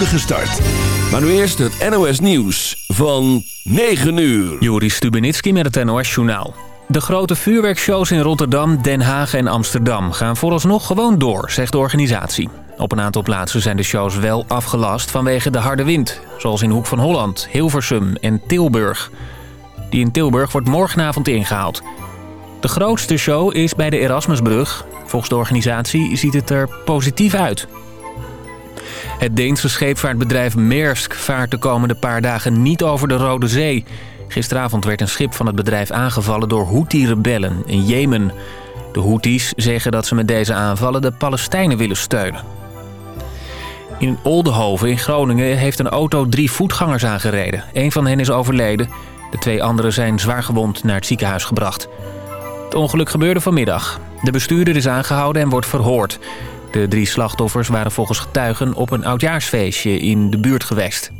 start. Maar nu eerst het NOS Nieuws van 9 uur. Joris Stubenitski met het NOS-journaal. De grote vuurwerkshows in Rotterdam, Den Haag en Amsterdam gaan vooralsnog gewoon door, zegt de organisatie. Op een aantal plaatsen zijn de shows wel afgelast vanwege de harde wind. Zoals in Hoek van Holland, Hilversum en Tilburg. Die in Tilburg wordt morgenavond ingehaald. De grootste show is bij de Erasmusbrug. Volgens de organisatie ziet het er positief uit. Het Deense scheepvaartbedrijf Maersk vaart de komende paar dagen niet over de Rode Zee. Gisteravond werd een schip van het bedrijf aangevallen door Houthi-rebellen in Jemen. De Houthis zeggen dat ze met deze aanvallen de Palestijnen willen steunen. In Oldenhoven in Groningen heeft een auto drie voetgangers aangereden. Een van hen is overleden. De twee anderen zijn zwaargewond naar het ziekenhuis gebracht. Het ongeluk gebeurde vanmiddag. De bestuurder is aangehouden en wordt verhoord. De drie slachtoffers waren volgens getuigen op een oudjaarsfeestje in de buurt geweest.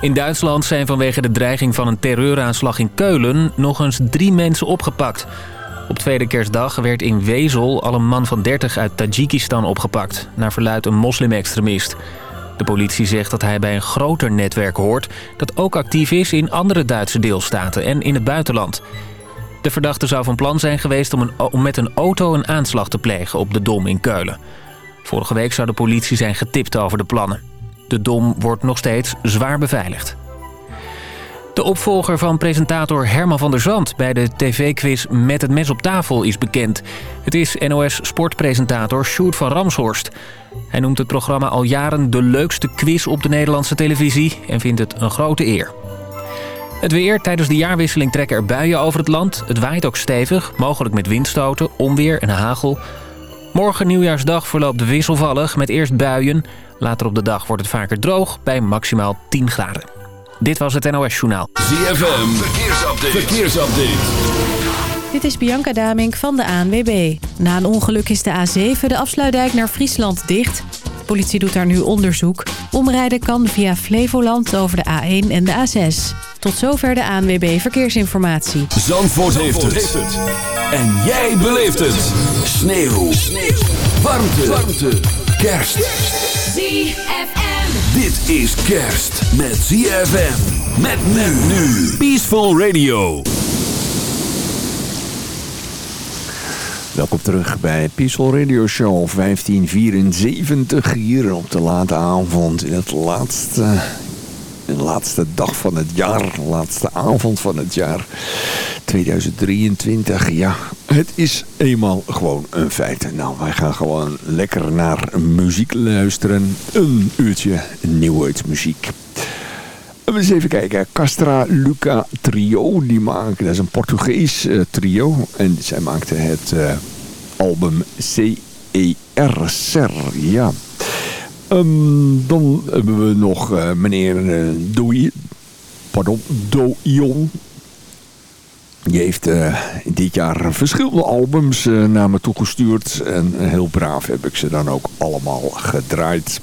In Duitsland zijn vanwege de dreiging van een terreuraanslag in Keulen nog eens drie mensen opgepakt. Op tweede kerstdag werd in Wezel al een man van 30 uit Tajikistan opgepakt, naar verluid een moslimextremist. De politie zegt dat hij bij een groter netwerk hoort dat ook actief is in andere Duitse deelstaten en in het buitenland. De verdachte zou van plan zijn geweest om, een, met een auto een aanslag te plegen op de Dom in Keulen. Vorige week zou de politie zijn getipt over de plannen. De Dom wordt nog steeds zwaar beveiligd. De opvolger van presentator Herman van der Zand bij de tv-quiz Met het mes op tafel is bekend. Het is NOS-sportpresentator Sjoerd van Ramshorst. Hij noemt het programma al jaren de leukste quiz op de Nederlandse televisie... en vindt het een grote eer. Het weer. Tijdens de jaarwisseling trekken er buien over het land. Het waait ook stevig, mogelijk met windstoten, onweer en hagel. Morgen nieuwjaarsdag verloopt wisselvallig met eerst buien. Later op de dag wordt het vaker droog bij maximaal 10 graden. Dit was het NOS Journaal. ZFM, verkeersupdate. verkeersupdate. Dit is Bianca Damink van de ANWB. Na een ongeluk is de A7 de afsluitdijk naar Friesland dicht. De politie doet daar nu onderzoek. Omrijden kan via Flevoland over de A1 en de A6. Tot zover de ANWB Verkeersinformatie. Zandvoort, heeft, het. En jij beleeft het. Sneeuw. Sneeuw. Warmte. Warmte. Kerst. ZFM. Dit is kerst met ZFM. Met men nu. Peaceful Radio. Welkom terug bij Peaceful Radio Show 1574 hier op de late avond in het laatste, de laatste dag van het jaar, laatste avond van het jaar 2023. Ja, het is eenmaal gewoon een feit. Nou, wij gaan gewoon lekker naar muziek luisteren. Een uurtje nieuwheidsmuziek. We eens even kijken. Castra Luca Trio. Die maken, dat is een Portugees uh, trio. En zij maakte het uh, album CER. Ja. Um, dan hebben we nog uh, meneer Doi, pardon, Doion. Die heeft dit jaar verschillende albums naar me toegestuurd. En heel braaf heb ik ze dan ook allemaal gedraaid.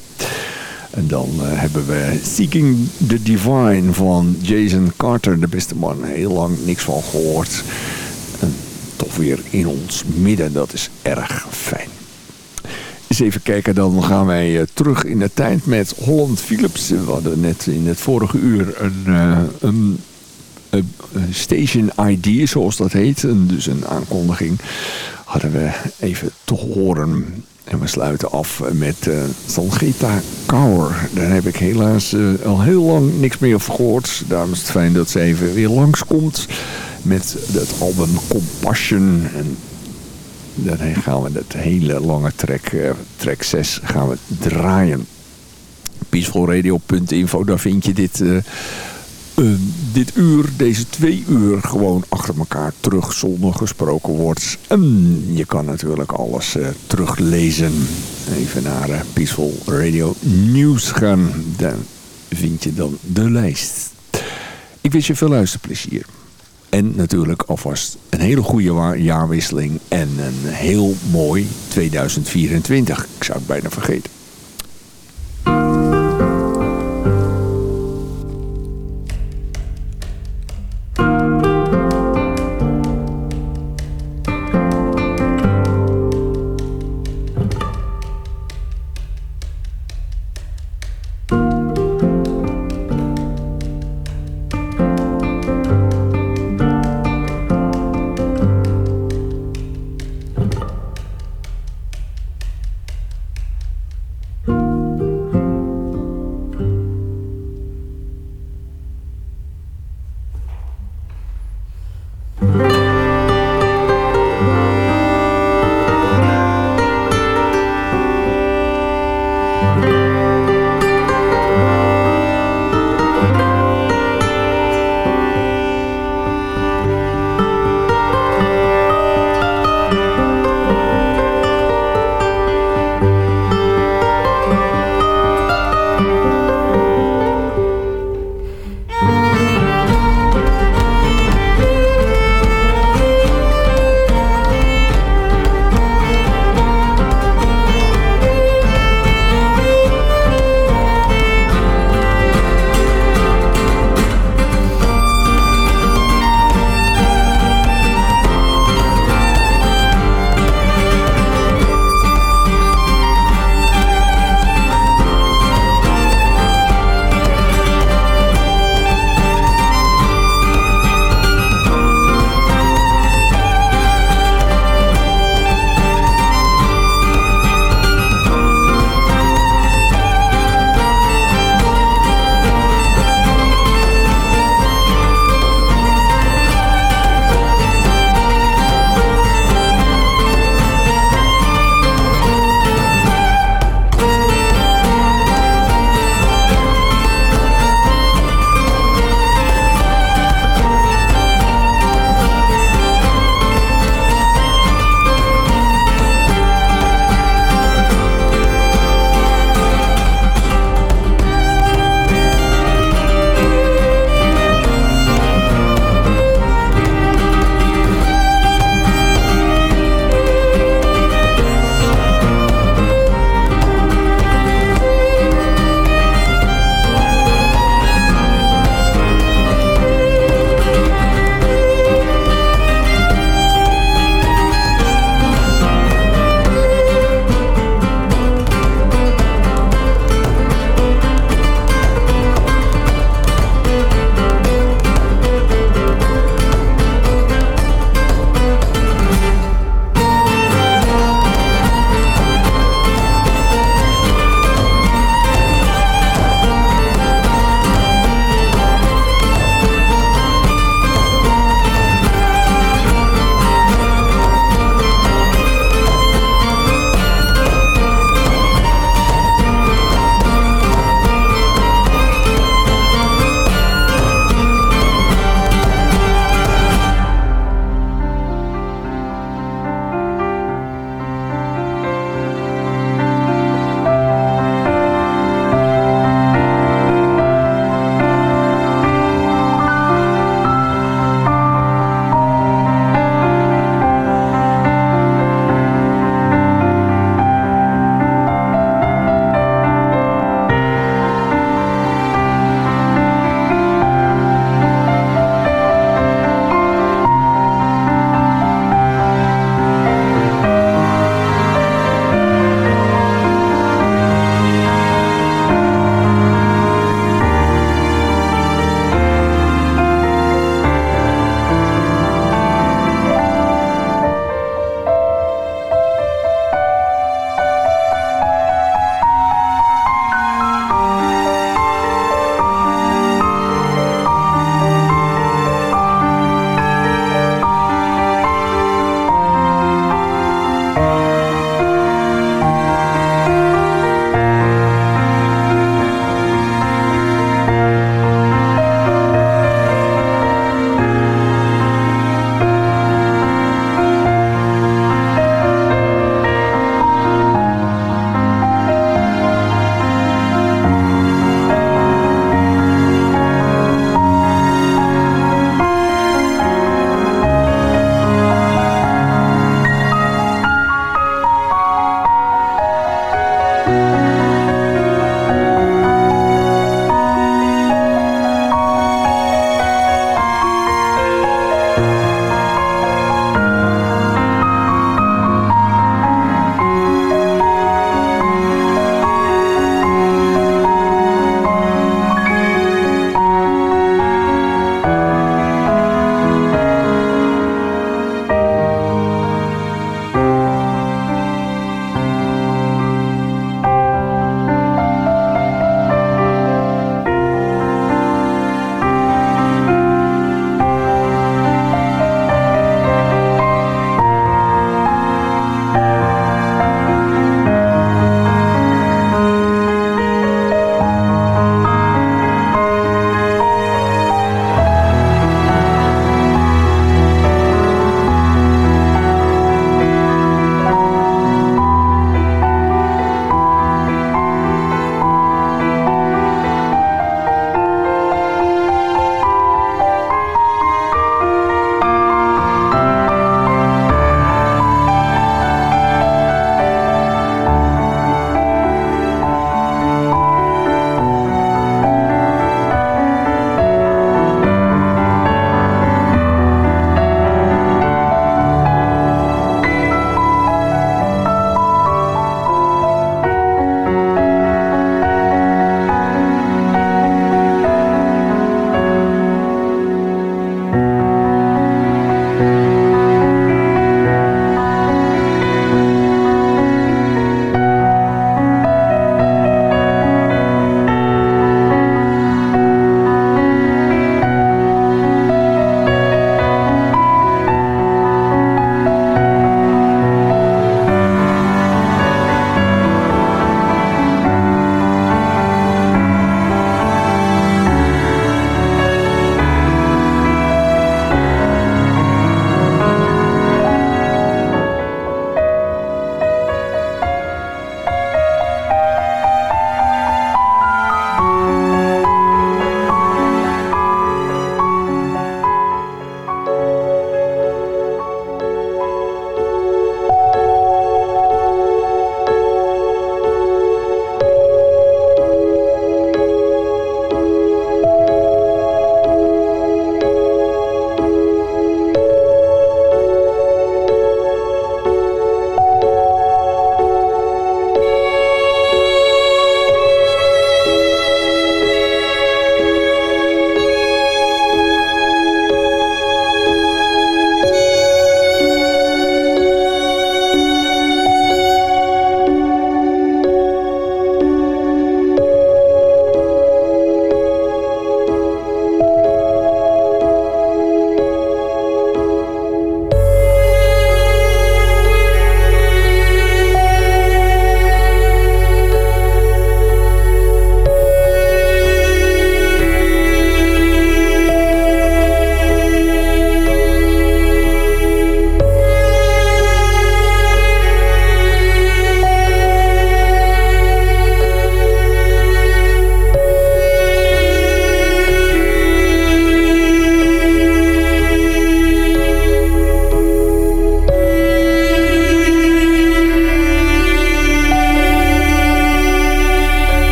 En dan uh, hebben we Seeking the Divine van Jason Carter, de beste man. Heel lang niks van gehoord. Toch weer in ons midden, dat is erg fijn. Eens even kijken, dan gaan wij uh, terug in de tijd met Holland Philips. We hadden net in het vorige uur een, uh, een, station ID, zoals dat heet. Dus een aankondiging hadden we even te horen. En we sluiten af met uh, Sangita Kaur. Daar heb ik helaas al heel lang niks meer over gehoord. Daarom is het fijn dat ze even weer langskomt met het album Compassion. En dan gaan we dat hele lange track, uh, track 6 gaan we draaien. Peacefulradio.info, daar vind je dit... Uh, dit uur, deze twee uur, gewoon achter elkaar terug zonder gesproken wordt. En je kan natuurlijk alles uh, teruglezen. Even naar Peaceful Radio News gaan. Daar vind je dan de lijst. Ik wens je veel luisterplezier. En natuurlijk alvast een hele goede jaarwisseling en een heel mooi 2024. Ik zou het bijna vergeten.